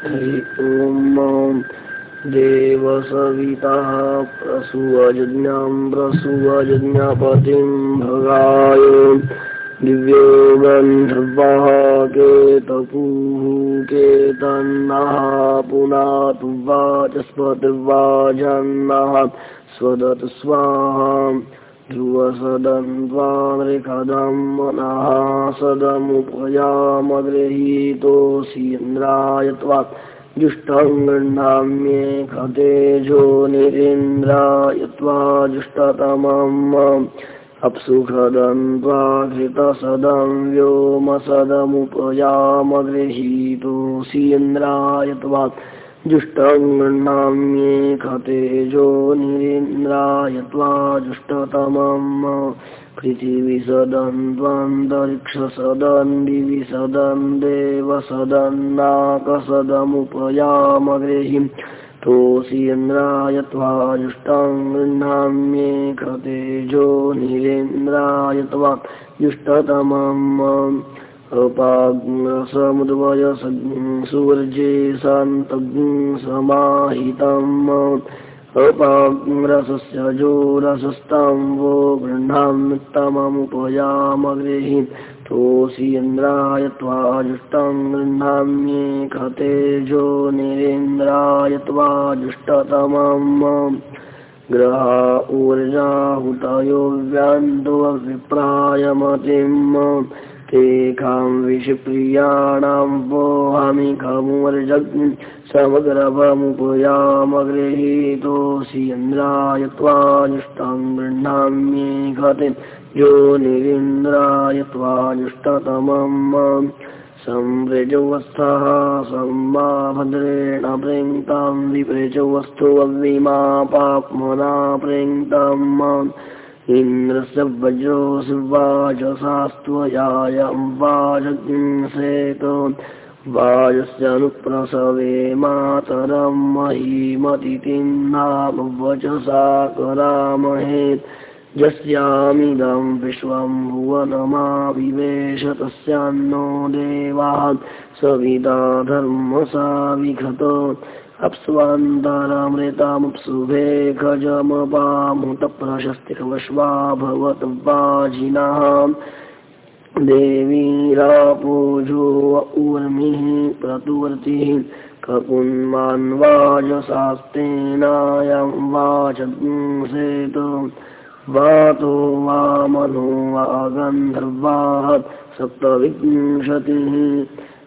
ॐ देवसवितः प्रसुवजज्ञां प्रसुवजज्ञपतिं भगाय। दिव्यो गन्धर्वः केतपुः केतन्नः पुनातु वाचस्पतिर्वाजन्नः स्वदतु स्वाहा ध्रुवसदन्त्वानृखदं मनः सदमुपयामगृहीतोऽसि इन्द्राय त्वा जुष्टं गृह्णाम्ये खतेजो निरीन्द्राय त्वा जुष्टतमम् अप्सुखदन्त्वा घृतसदं व्योमसदमुपयामगृहीतोऽसि इन्द्राय त्वा जुष्टं गृह्णाम्ये खतेजो निरीन्द्राय त्वा जुष्टतमम् पृथिविसदन् त्वान्तरिक्षसदन् दिविसदन् देवसदन्नाकसदमुपयामगृहिं तोऽसि इन्द्राय त्वा जुष्टं गृह्णाम्ये खतेजो निरेन्द्राय त्वा जुष्टतमम् अपाग्रसमुद्वय सुवर्जे शान्तज्ञ समाहितम् अपाग्रसस्य जोरसस्तां वो गृह्णाम्युत्तममुपयामगृहि तोऽसि इन्द्राय त्वाजुष्टं गृह्णाम्ये खतेजो निरेन्द्राय त्वाजुष्टतमम् ग्रहा ऊर्जाहुतयो व्यान्तो विप्रायमतिम् तेखां विषप्रियाणां वोहामि खमुर्जग् समग्रभमुपयामगृहीतोऽसि इन्द्राय त्वाजुष्टं गृह्णाम्ये घते यो निरीन्द्राय त्वाजुष्टतमम् संवृजवस्थः सम्मा भद्रेण प्रेङ्तां विप्रजवस्तु अव्विमापाप्मना प्रेङ्ताम् इन्द्रस्य वज्रो शिवाजसास्त्वयायं वाजग्सेत वाजस्यानुप्रसवे मातरं महीमतिथिं नाम वचसा करामहे। यस्यामिदं विश्वं भुवनमाविवेश तस्यान्नो देवाः। सविता धर्मसा विघत अप्स्वान्तरामृतामप्सुभे खजमपामुतप्रशस्तिकवश्वा भवत वाजिनः देवीरापूजो ऊर्मिः प्रतुवर्तिः कपुन्मान्वाजशास्तेनायं वाचसेत वातो वा मनो वा गन्धर्वाः सप्तविंशतिः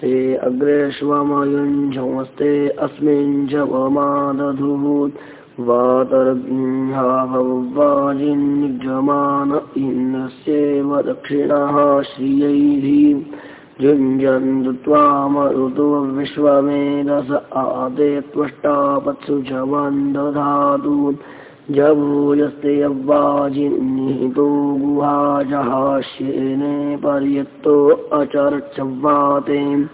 ते अग्रेष्वमयुञ्झमस्ते अस्मिन् जपमादधुः वातर्वाजिन्निजमान इन्द्रस्येव दक्षिणः श्रियैः। युञ्जन्तु त्वामरुतो विश्वमेधस आदे त्वष्टापत्सु च वन्दधातु जभूयस्ते अव्वाजिन्निहितो गुहाजहास्येने पर्यत्तो अचर्चव्वाते।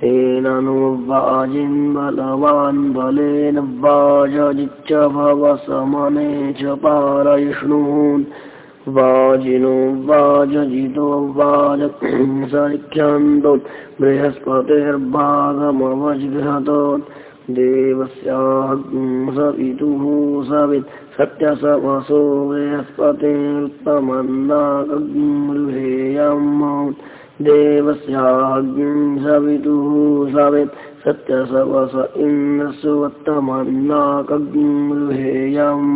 तेन नो वाजिन् बलवान् बलेन वाजजिच्च भव समने च वाजिनो वाजजितो वाज सख्यन्तो बृहस्पतिर्भागमवजिघ्रतो देवस्याग्सवितुः सवित् सत्यसवसो बृहस्पतिरुत्तमन्नागृहेयम् देवस्याग्निं सवितुः सवित् सत्यसवस इन्द्रसुवत्तमन्नाकगृहेयम्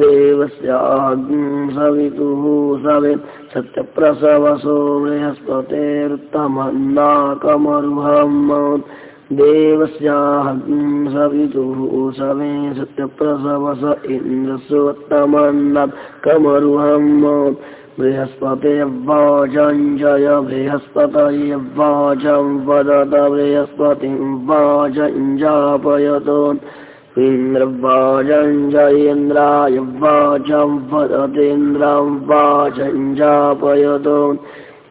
देवस्याग्निं सवितुः सवित् सत्यप्रसवसो बृहस्पतिरुत्तमन्नाकमरुहम् देवस्याग्निं सवितुः सवे सत्यप्रसवस इन्द्रसुवत्तमन्नात् कमरुहम् बृहस्पतिर्वाचञ्जय बृहस्पतयवाचं वदत बृहस्पतिं वाचञ्जापयत इन्द्रवाचञ्जयेन्द्राय वाचं वदतेन्द्रां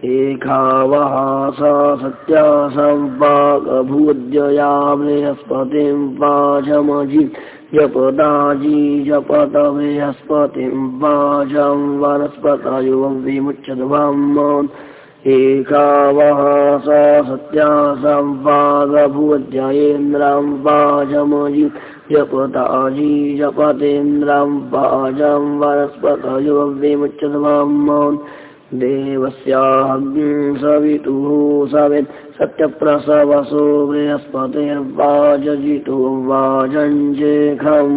वाचञ्जापयत एकावः सा सत्या संवागभूद्यया बृहस्पतिं वाचमजि जपदाजी जपत बृहस्पतिं वाचं वनस्पतयो विमुच्यध्वम् एकावः स सत्या संवागभुवध्यायेन्द्रां वाजमजि जपताजी जपतेन्द्रां वाजं वनस्पतयोव्यमुच्यतमां देवस्याग्निं सवितुः सवित् सत्यप्रसवसो बृहस्पतिर्वाजजितो वाजञ्जेखं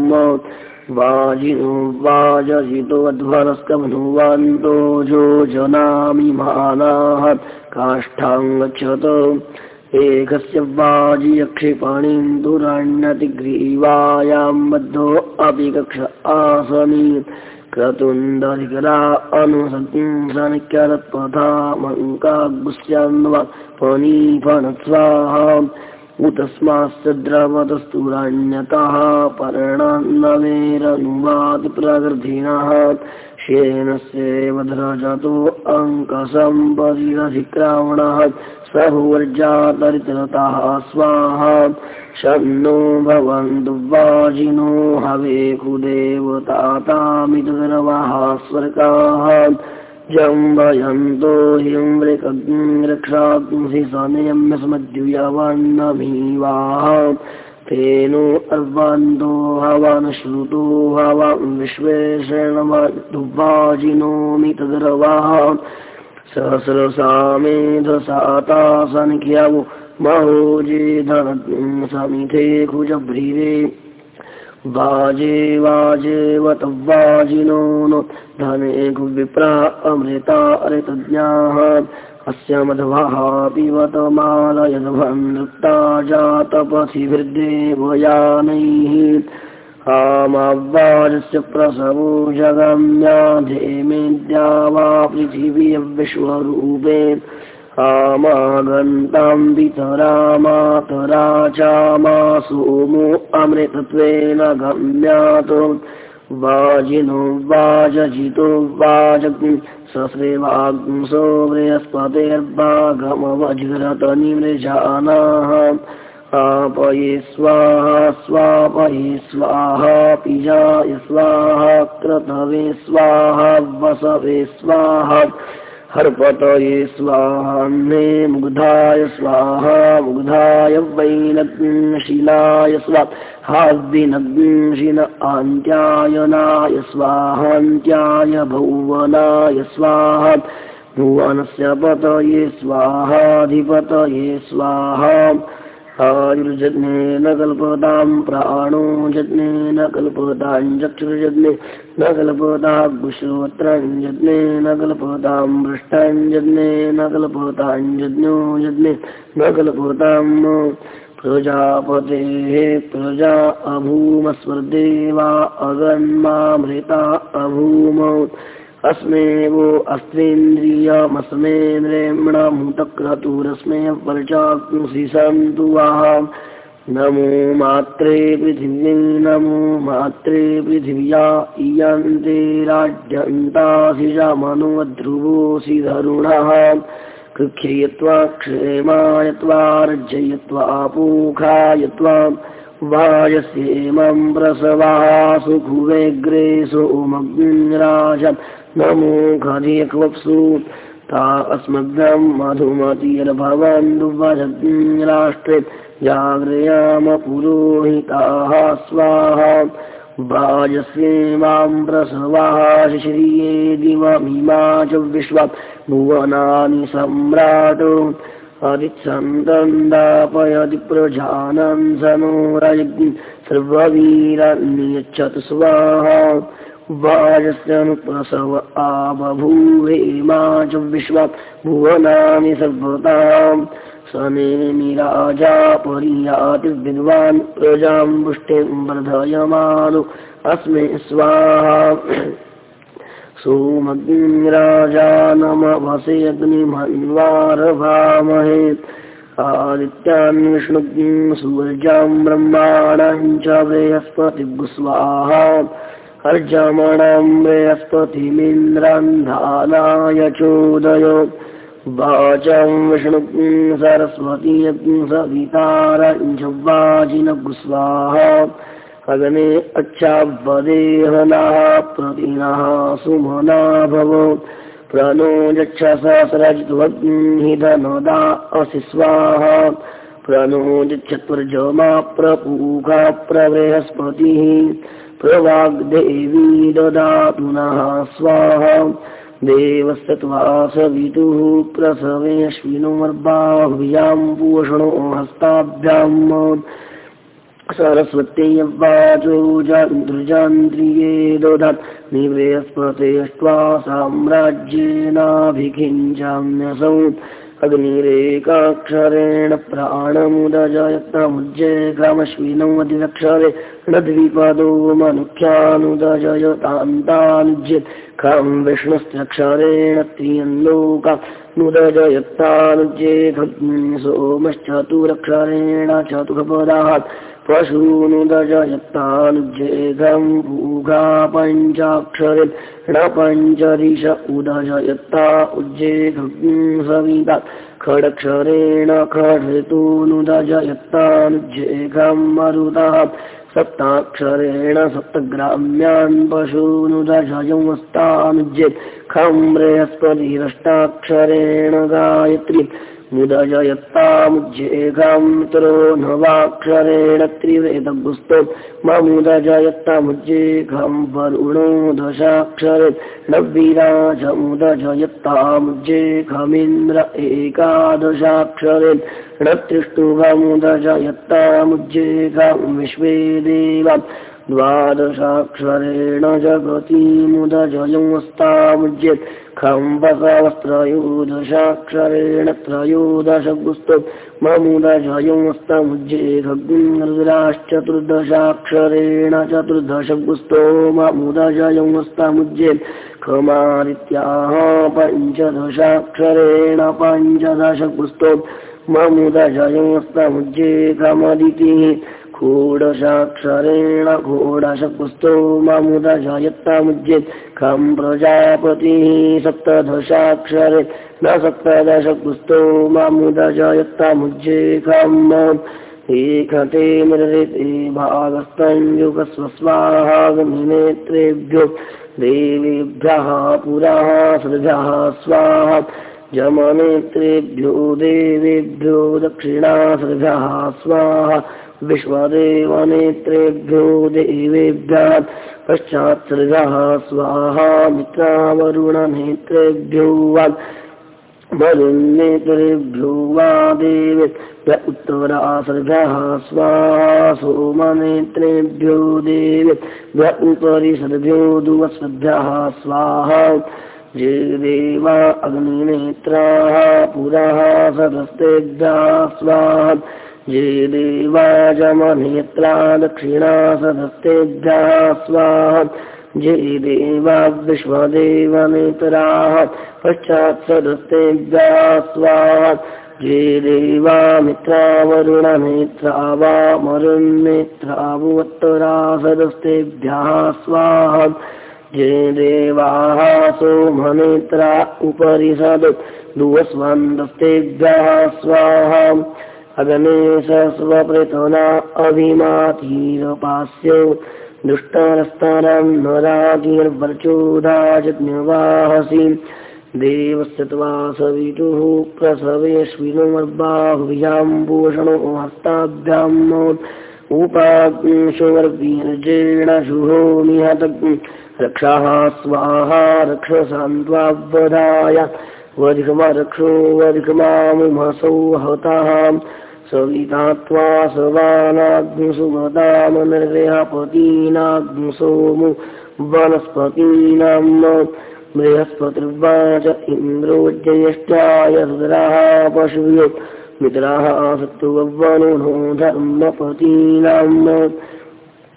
वाजिनो वाजजितोऽध्वरस्कमनुवान्तो जो जनामिमानाः काष्ठां गच्छत एकस्य वाजियक्षिपणिं दुरण्यतिग्रीवायां बद्धो अपि कक्ष आसनी क्रतुन्दधिकरा मङ्कागुस्यान्वा फणीफणस्वाहा। उतस्मास्य द्रवतस्तुराण्यतः पर्णान्नवेरनुवादिप्रगृधिनः शेनस्येव ध्रजतो अङ्कसम्पदिरधिक्रामणः स भुवर्जातरितरतः स्वाहा। शन्नो भवन्तु वाजिनो हवे कुदेवतातामितरवः स्वर्गाः। जम्बयन्तो हिं रक्षांसि सनयम्यस्मद्युयवन्नमीवाः तेनो अर्वान्तो हवान् श्रुतो हवान् विश्वेषणवाजिनोमि तदरवाः महोजे धन समिथे कुजभ्रीरे वाजे वाजेवत वाजिनो नो धने कुविप्रा अमृता अरितज्ञाः अस्य मध्वः पिबत मालयद्भन्नृत्ता जातपथिभिर्देवयानैः। आमावाजस्य प्रसवो जगम्याधेमेद्या वा पृथिवी विश्वरूपे आमागन्तां वितरा मातरा चा सोमो अमृतत्वेन गम्यात् वाजिनो वाजजितो वाजग्नि ससेवाग्ंसो बृहस्पतेर्वागमवज्रतनिमृजानाः आपये स्वाहा स्वापये स्वाहा पिजाय स्वाहा क्रतवे स्वाहा वसवे स्वाहा हर्पतये स्वाहाह्ने मुग्धाय स्वाहा मुग्धाय वैनग्शिलाय स्वाहाविनग्शिन आन्त्यायनाय स्वाहान्त्याय भुवनाय स्वाहा भुवनस्य पतये स्वाहाधिपतये स्वाहा आयुर्जज्ञेन कल्पतां प्राणो जज्ञेन कल्पतां चक्षुर्जज्ञे न कल्पताग्श्रोत्रञ्जज्ञेन कल्पतां पृष्ठञ्जज्ञेन कल्पताञ्जज्ञो यज्ञे न कल्पतां प्रजापतेः प्रजा अभूमस्वर्देवा अगन्मामृता अभूम अस्मेवो अस्त्रेन्द्रियमस्मेन्द्रेम्णमुतक्रतुरस्मै वर्चाग्ंसि सन्तु वाः नमो मात्रे पृथिव्यै नमो मात्रे पृथिव्या इयन्ते राज्यन्तासिजमनुध्रुवोऽसि धरुणः कृख्ययत्वा क्षेमाय त्वार्जयत्वा पूखाय त्वाम् वायस्येमं प्रसवाः सुखुवेग्रे सोमग्निराज नमो खदिक्वप्सु ता अस्मभ्यं मधुमतिर्भवन्तु वजग्निराष्ट्रे जाग्रयाम पुरोहिताः स्वाहा। वाजस्येमां प्रसवाः श्रिये दिवमिमा च विश्वा। भुवनानि सम्राट्। अदिच्छन्दन्दापयति प्रजानन् सनोरयज्ञ सर्ववीरन्यच्छतु स्वाहा वाजस्यनुप्रसव आबभूवे मा च विश्वा भुवनानि सर्वताम् सनेमि राजा परियाति विद्वान् प्रजां पुष्टिं वर्धयमानो अस्मै स्वाहा। सोमग्निराजानमभसे अग्निमन्वारभामहे आदित्यान् विष्णुग्निं सूर्यां ब्रह्माणां च बृहस्पतिगुस्वाहा अर्जमणं बृहस्पतिमिन्द्रान्धानाय चोदय वाचं विष्णुग्निं सरस्वती सवितारं वाजिनगुस्वाहा अग्ने अच्छावदेहनः प्रतिनः सुमना भव। प्रणो यच्छ सहस्रजित्वग्निधनदा असि स्वाहा। प्रणो यच्छत्वर्जमा प्रपूखा प्रबृहस्पतिः प्रवाग्देवी ददातु नः स्वाहा। देवस्य त्वा सवितुः प्रसवेऽश्विनोर्बाहुभ्यां पूषणो हस्ताभ्याम् सरस्वत्यवाचो जान्द्रिये ददात्। निवेस्पतेष्ट्वा साम्राज्येनाभिखिञ्चाम्यसौ अग्निरेकाक्षरेण प्राणमुदजयत्रमुज्जे ग्रामश्विनमधिरक्षरे णद्विपदो मनुख्यानुदजयतान्तानुज्येत्। खं विष्णुस्त्यक्षरेण त्रियल्लोका नुदजयत्तानुज्येत्। सोमश्चतुरक्षरेण चतुर्पदात् पशूनुदजयत्तानुज्येघं भूघा पञ्चाक्षरे ण पञ्चरिष उदजयत्ता उज्जेघं सविता खडक्षरेण खडऋतूनुदजयत्तानुज्येघं मरुतः सप्ताक्षरेण सप्तग्राम्यान् पशूनुदजयंस्तानुज्येत् खं बृहस्पतिरष्टाक्षरेण गायत्री मुदजयत्तामुज्जेघान्तरो नवाक्षरेण त्रिवेदगुस्तो ममुदजयत्तामुज्जेघं वरुणो दशाक्षरे। नवीराजमुदजयत्तामुज्जेघमिन्द्र एकादशाक्षरे। णत्रिष्टुभमुदजयत्तामुज्जेघं विश्वे देवा द्वादशाक्षरेण जगतीमुदजयंस्तामुज्येत् खम्बसवस्त्रयोदशाक्षरेण त्रयोदशगुस्तो। ममुदजयंस्तमुज्जेरुद्राश्चतुर्दशाक्षरेण चतुर्दशगुस्तो। ममुदजयंस्तमुज्ये खमारित्याह पञ्चदशाक्षरेण पञ्चदशगुस्तो। ममुदजयंस्तमुज्ये खमदितिः षोडशाक्षरेण घोडशपुस्तो मामुदजयत्तामुज्येत् खं प्रजापतिः सप्तदशाक्षरे न सप्तदशपुस्तो मामुदजयत्तामुज्ये खम् एकते मृते भागस्तञ्जुकस्वस्वाहागमिनेत्रेभ्यो देवेभ्यः पुरः सृभ्यः स्वाहा। जमनेत्रेभ्यो देवेभ्यो दक्षिणासृभ्यः स्वाहा विश्वदेवनेत्रेभ्यो देवेभ्यः पश्चात्सृगः स्वाहा मित्रावरुणनेत्रेभ्यो वा वरुणनेत्रेभ्यो वा देवेभ्य उत्तरासृभ्यः स्वाहा सोमनेत्रेभ्यो देवेभ्य उपरिसद्भ्यो दुवस्वभ्यः स्वाहा जे देवा अग्निनेत्राः पुरः सदस्तेभ्यः स्वाहा ये देवाजमनेत्रा दक्षिणा सदस्तेभ्यः स्वाहा ये देवा विश्वदेवनेतराः पश्चात् सदस्तेभ्यः स्वाहा ये देवा मित्रावरुणनेत्रा वा मरुन्नेत्रावुत्तरा सदस्तेभ्यः स्वाहा ये देवाः सोमनेत्रा उपरि सद् दुवस्वन्दस्तेभ्यः स्वाहा अगने स्वपृतना अभिमातीरपास्यो दुष्टारस्तारं न राज्ञर्वर्चोदाजज्ञवाहसि देवस्य त्वा सवितुः प्रसवेऽश्विनोर्बाहुभ्याम्भूषणो हस्ताभ्याम् उपाग्निशोर्वीर्जेण शुभो निहत। रक्षाः स्वाहा रक्षसान्त्वावधाय। वधिकमरक्षो वधिकमामुमसौ हताः सविता त्वा सवानाग्निसुमदामनिर्यापतीनाग्निसोमु वनस्पतीनाम् बृहस्पतिर्वाच इन्द्रो ज्येष्ठाय रुद्राः पशुभ्यो मित्राः सत्तुवनो धर्मपतीनाम्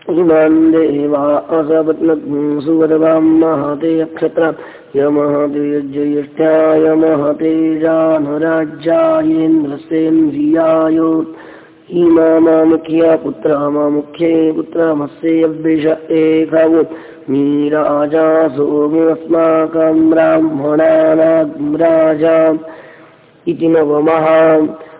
इमान् देवा असपत्नग्निसुवदवां महते अक्षत्र यमहते यज्ञयष्ठाय महते जानराज्यायेन्द्रस्तेन्द्रियाय इमामामुख्या पुत्रामामुख्ये पुत्रमस्येऽव्यष एकवो। मीराजा सोमस्माकं ब्राह्मणानाग् राजा। इति नवमः